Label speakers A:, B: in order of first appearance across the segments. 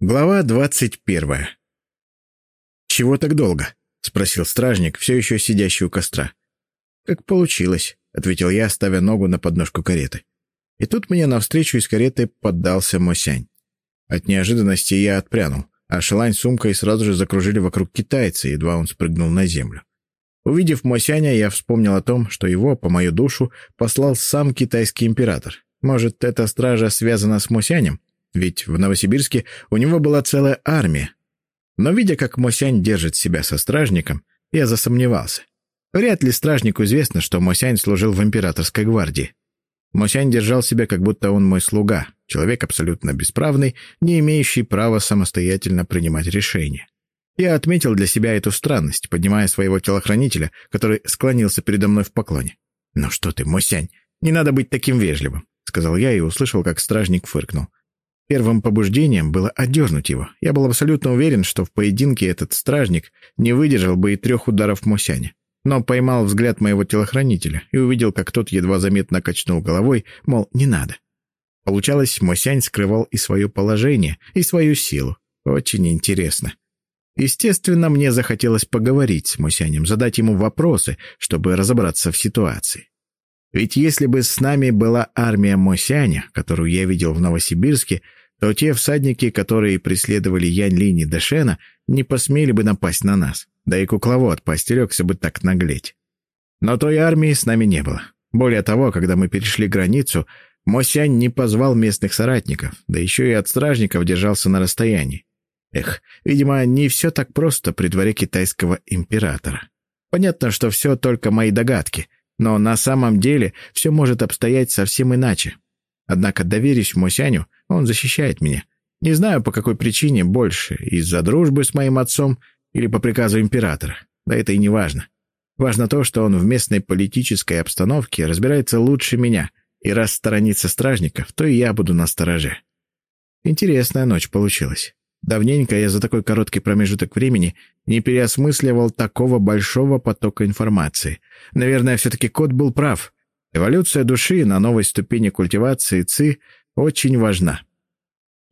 A: Глава двадцать первая. «Чего так долго?» — спросил стражник, все еще сидящий у костра. «Как получилось», — ответил я, ставя ногу на подножку кареты. И тут мне навстречу из кареты поддался Мосянь. От неожиданности я отпрянул, а шелань с сумкой сразу же закружили вокруг китайца, едва он спрыгнул на землю. Увидев Мосяня, я вспомнил о том, что его, по мою душу, послал сам китайский император. Может, эта стража связана с Мосянем? Ведь в Новосибирске у него была целая армия. Но видя, как Мосянь держит себя со стражником, я засомневался. Вряд ли стражнику известно, что Мосянь служил в императорской гвардии. Мосянь держал себя, как будто он мой слуга, человек абсолютно бесправный, не имеющий права самостоятельно принимать решения. Я отметил для себя эту странность, поднимая своего телохранителя, который склонился передо мной в поклоне. «Ну что ты, Мосянь, не надо быть таким вежливым», — сказал я и услышал, как стражник фыркнул. Первым побуждением было одернуть его. Я был абсолютно уверен, что в поединке этот стражник не выдержал бы и трех ударов Мосяне. Но поймал взгляд моего телохранителя и увидел, как тот едва заметно качнул головой, мол, не надо. Получалось, Мосянь скрывал и свое положение, и свою силу. Очень интересно. Естественно, мне захотелось поговорить с Мосянем, задать ему вопросы, чтобы разобраться в ситуации. Ведь если бы с нами была армия Мосяня, которую я видел в Новосибирске, то те всадники, которые преследовали Янь Линь и Дэшена, не посмели бы напасть на нас. Да и кукловод поостерегся бы так наглеть. Но той армии с нами не было. Более того, когда мы перешли границу, Мосянь не позвал местных соратников, да еще и от стражников держался на расстоянии. Эх, видимо, не все так просто при дворе китайского императора. Понятно, что все только мои догадки, но на самом деле все может обстоять совсем иначе. Однако доверюсь Мосяню, он защищает меня. Не знаю, по какой причине больше, из-за дружбы с моим отцом или по приказу императора. Да это и не важно. Важно то, что он в местной политической обстановке разбирается лучше меня, и раз сторонится стражников, то и я буду на стороже. Интересная ночь получилась. Давненько я за такой короткий промежуток времени не переосмысливал такого большого потока информации. Наверное, все-таки кот был прав. Эволюция души на новой ступени культивации ЦИ очень важна.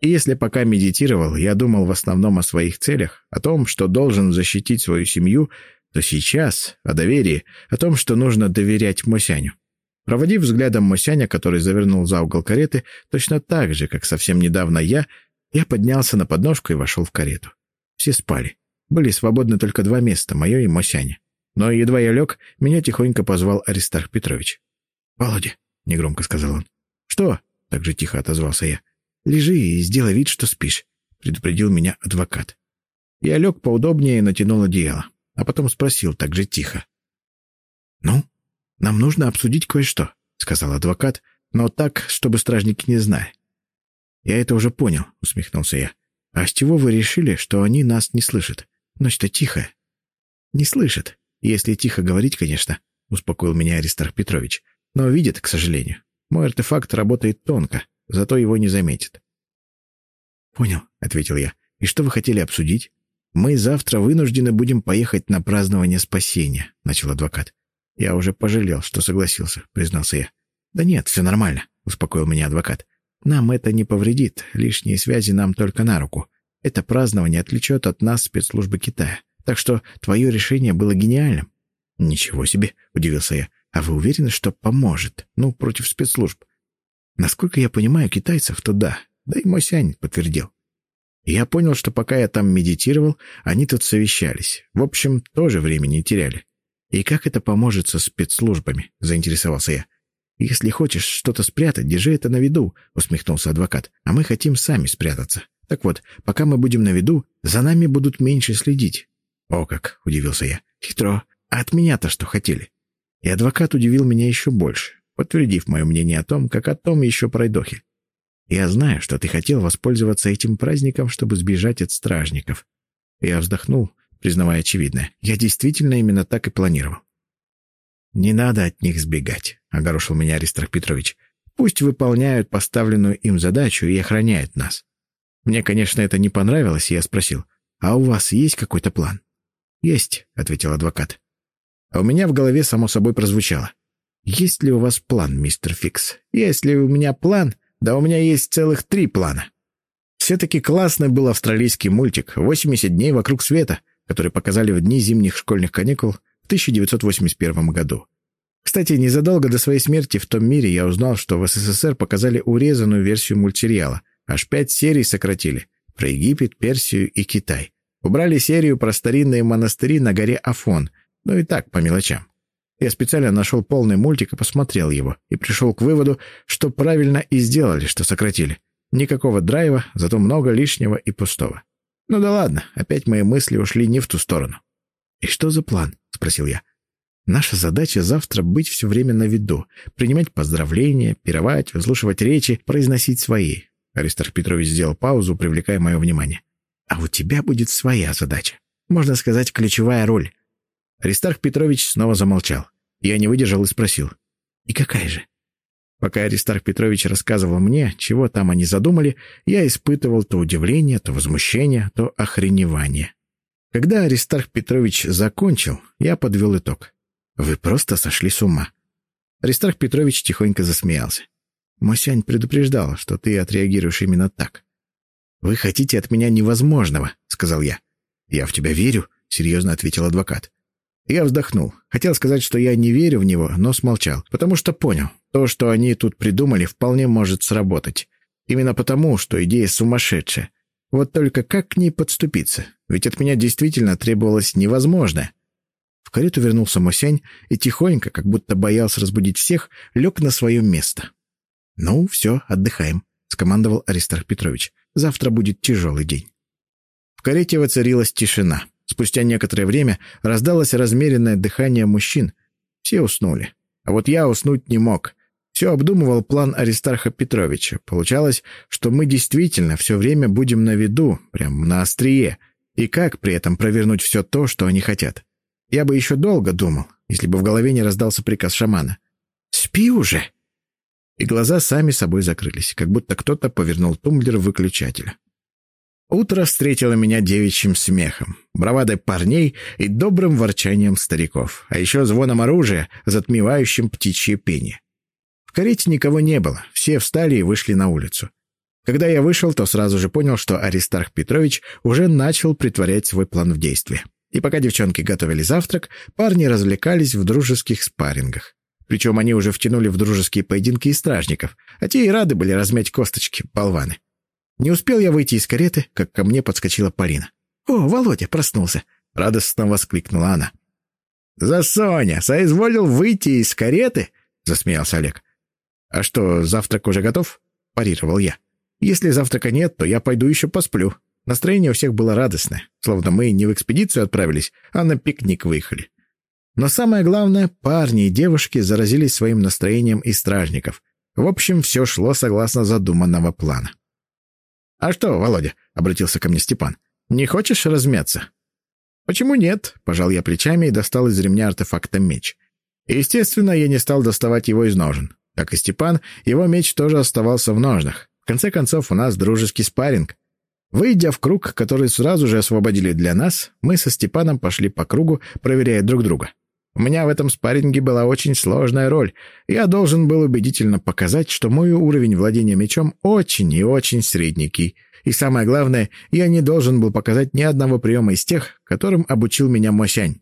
A: И если пока медитировал, я думал в основном о своих целях, о том, что должен защитить свою семью, то сейчас о доверии, о том, что нужно доверять Мосяню. Проводив взглядом Мосяня, который завернул за угол кареты, точно так же, как совсем недавно я, я поднялся на подножку и вошел в карету. Все спали. Были свободны только два места, мое и Мосяня. Но едва я лег, меня тихонько позвал Аристарх Петрович. «Володя», — негромко сказал он. «Что?» — так же тихо отозвался я. «Лежи и сделай вид, что спишь», — предупредил меня адвокат. Я лег поудобнее и натянул одеяло, а потом спросил так же тихо. «Ну, нам нужно обсудить кое-что», — сказал адвокат, но так, чтобы стражники не знали. «Я это уже понял», — усмехнулся я. «А с чего вы решили, что они нас не слышат? Ночь-то тихая». «Не слышат. Если тихо говорить, конечно», — успокоил меня Аристарх Петрович. «Но видят, к сожалению. Мой артефакт работает тонко, зато его не заметят». «Понял», — ответил я. «И что вы хотели обсудить?» «Мы завтра вынуждены будем поехать на празднование спасения», — начал адвокат. «Я уже пожалел, что согласился», — признался я. «Да нет, все нормально», — успокоил меня адвокат. Нам это не повредит, лишние связи нам только на руку. Это празднование отвлечет от нас спецслужбы Китая. Так что твое решение было гениальным». «Ничего себе!» — удивился я. «А вы уверены, что поможет? Ну, против спецслужб?» «Насколько я понимаю китайцев, то да. Да и Мосянь подтвердил. Я понял, что пока я там медитировал, они тут совещались. В общем, тоже времени не теряли. «И как это поможет со спецслужбами?» — заинтересовался я. «Если хочешь что-то спрятать, держи это на виду», — усмехнулся адвокат. «А мы хотим сами спрятаться. Так вот, пока мы будем на виду, за нами будут меньше следить». «О как!» — удивился я. «Хитро. А от меня-то что хотели?» И адвокат удивил меня еще больше, подтвердив мое мнение о том, как о том еще пройдохе. «Я знаю, что ты хотел воспользоваться этим праздником, чтобы сбежать от стражников». Я вздохнул, признавая очевидное. Я действительно именно так и планировал. «Не надо от них сбегать», — огорошил меня Аристарх Петрович. «Пусть выполняют поставленную им задачу и охраняют нас». Мне, конечно, это не понравилось, и я спросил, «А у вас есть какой-то план?» «Есть», — ответил адвокат. А у меня в голове само собой прозвучало. «Есть ли у вас план, мистер Фикс? Есть ли у меня план? Да у меня есть целых три плана». Все-таки классный был австралийский мультик «80 дней вокруг света», который показали в дни зимних школьных каникул в 1981 году. Кстати, незадолго до своей смерти в том мире я узнал, что в СССР показали урезанную версию мультсериала. Аж пять серий сократили. Про Египет, Персию и Китай. Убрали серию про старинные монастыри на горе Афон. Ну и так, по мелочам. Я специально нашел полный мультик и посмотрел его, и пришел к выводу, что правильно и сделали, что сократили. Никакого драйва, зато много лишнего и пустого. Ну да ладно, опять мои мысли ушли не в ту сторону. «И что за план?» — спросил я. «Наша задача завтра быть все время на виду, принимать поздравления, пировать, выслушивать речи, произносить свои». Аристарх Петрович сделал паузу, привлекая мое внимание. «А у тебя будет своя задача. Можно сказать, ключевая роль». Аристарх Петрович снова замолчал. Я не выдержал и спросил. «И какая же?» Пока Аристарх Петрович рассказывал мне, чего там они задумали, я испытывал то удивление, то возмущение, то охреневание. Когда Аристарх Петрович закончил, я подвел итог. «Вы просто сошли с ума». Аристарх Петрович тихонько засмеялся. «Мосянь предупреждал, что ты отреагируешь именно так». «Вы хотите от меня невозможного», — сказал я. «Я в тебя верю», — серьезно ответил адвокат. Я вздохнул. Хотел сказать, что я не верю в него, но смолчал, потому что понял, то, что они тут придумали, вполне может сработать. Именно потому, что идея сумасшедшая. Вот только как к ней подступиться? Ведь от меня действительно требовалось невозможное. В карету вернулся Мосянь и тихонько, как будто боялся разбудить всех, лег на свое место. «Ну, все, отдыхаем», — скомандовал Аристарх Петрович. «Завтра будет тяжелый день». В карете воцарилась тишина. Спустя некоторое время раздалось размеренное дыхание мужчин. Все уснули. А вот я уснуть не мог. Все обдумывал план Аристарха Петровича. Получалось, что мы действительно все время будем на виду, прям на острие. И как при этом провернуть все то, что они хотят? Я бы еще долго думал, если бы в голове не раздался приказ шамана. «Спи уже!» И глаза сами собой закрылись, как будто кто-то повернул тумблер выключателя. Утро встретило меня девичьим смехом, бравадой парней и добрым ворчанием стариков, а еще звоном оружия, затмевающим птичье пение. В карете никого не было, все встали и вышли на улицу. Когда я вышел, то сразу же понял, что Аристарх Петрович уже начал притворять свой план в действие. И пока девчонки готовили завтрак, парни развлекались в дружеских спаррингах. Причем они уже втянули в дружеские поединки и стражников, а те и рады были размять косточки, болваны. Не успел я выйти из кареты, как ко мне подскочила Парина. «О, Володя проснулся!» — радостно воскликнула она. «За Соня! Соизволил выйти из кареты?» — засмеялся Олег. «А что, завтрак уже готов?» — парировал я. «Если завтрака нет, то я пойду еще посплю». Настроение у всех было радостное, словно мы не в экспедицию отправились, а на пикник выехали. Но самое главное, парни и девушки заразились своим настроением и стражников. В общем, все шло согласно задуманного плана. «А что, Володя?» — обратился ко мне Степан. «Не хочешь размяться?» «Почему нет?» — пожал я плечами и достал из ремня артефакта меч. Естественно, я не стал доставать его из ножен. Как и Степан, его меч тоже оставался в ножнах. В конце концов, у нас дружеский спарринг. Выйдя в круг, который сразу же освободили для нас, мы со Степаном пошли по кругу, проверяя друг друга. У меня в этом спарринге была очень сложная роль. Я должен был убедительно показать, что мой уровень владения мечом очень и очень средненький. И самое главное, я не должен был показать ни одного приема из тех, которым обучил меня Мосянь.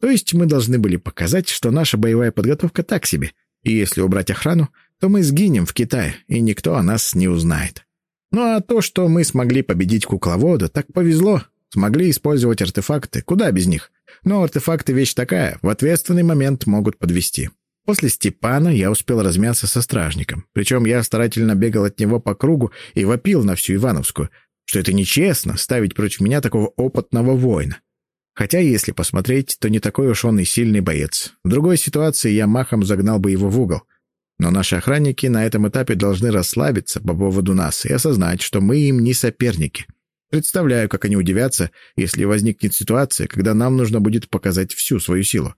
A: То есть мы должны были показать, что наша боевая подготовка так себе. И если убрать охрану, то мы сгинем в Китае, и никто о нас не узнает. Ну а то, что мы смогли победить кукловода, так повезло. Смогли использовать артефакты, куда без них. Но артефакты — вещь такая, в ответственный момент могут подвести. После Степана я успел размяться со стражником. Причем я старательно бегал от него по кругу и вопил на всю Ивановскую, что это нечестно ставить против меня такого опытного воина. Хотя, если посмотреть, то не такой уж он и сильный боец. В другой ситуации я махом загнал бы его в угол. Но наши охранники на этом этапе должны расслабиться по поводу нас и осознать, что мы им не соперники. Представляю, как они удивятся, если возникнет ситуация, когда нам нужно будет показать всю свою силу.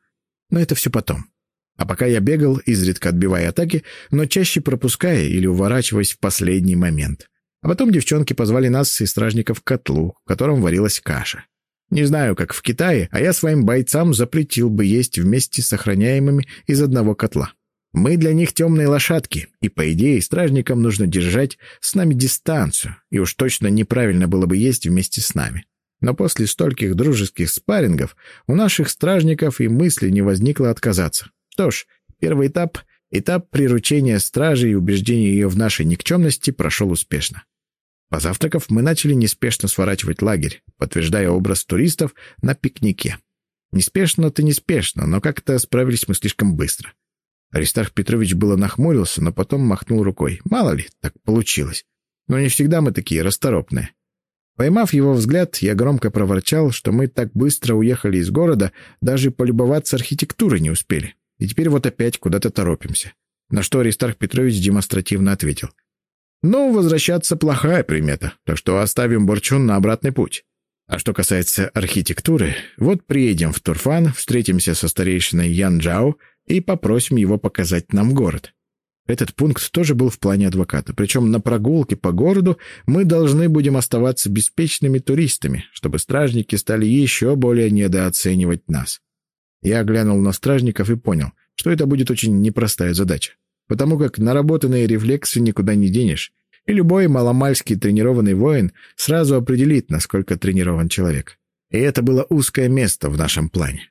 A: Но это все потом. А пока я бегал, изредка отбивая атаки, но чаще пропуская или уворачиваясь в последний момент. А потом девчонки позвали нас и стражников к котлу, в котором варилась каша. Не знаю, как в Китае, а я своим бойцам запретил бы есть вместе с охраняемыми из одного котла. Мы для них темные лошадки, и, по идее, стражникам нужно держать с нами дистанцию, и уж точно неправильно было бы есть вместе с нами. Но после стольких дружеских спаррингов у наших стражников и мысли не возникло отказаться. Что ж, первый этап, этап приручения стражи и убеждения ее в нашей никчемности прошел успешно. Позавтракав, мы начали неспешно сворачивать лагерь, подтверждая образ туристов на пикнике. Неспешно-то неспешно, но как-то справились мы слишком быстро. Аристарх Петрович было нахмурился, но потом махнул рукой. Мало ли, так получилось. Но не всегда мы такие расторопные. Поймав его взгляд, я громко проворчал, что мы так быстро уехали из города, даже полюбоваться архитектурой не успели. И теперь вот опять куда-то торопимся. На что Аристарх Петрович демонстративно ответил. «Ну, возвращаться плохая примета, так что оставим Борчун на обратный путь. А что касается архитектуры, вот приедем в Турфан, встретимся со старейшиной Ян Джао и попросим его показать нам город. Этот пункт тоже был в плане адвоката. Причем на прогулке по городу мы должны будем оставаться беспечными туристами, чтобы стражники стали еще более недооценивать нас. Я глянул на стражников и понял, что это будет очень непростая задача. Потому как наработанные рефлексы никуда не денешь, и любой маломальский тренированный воин сразу определит, насколько тренирован человек. И это было узкое место в нашем плане.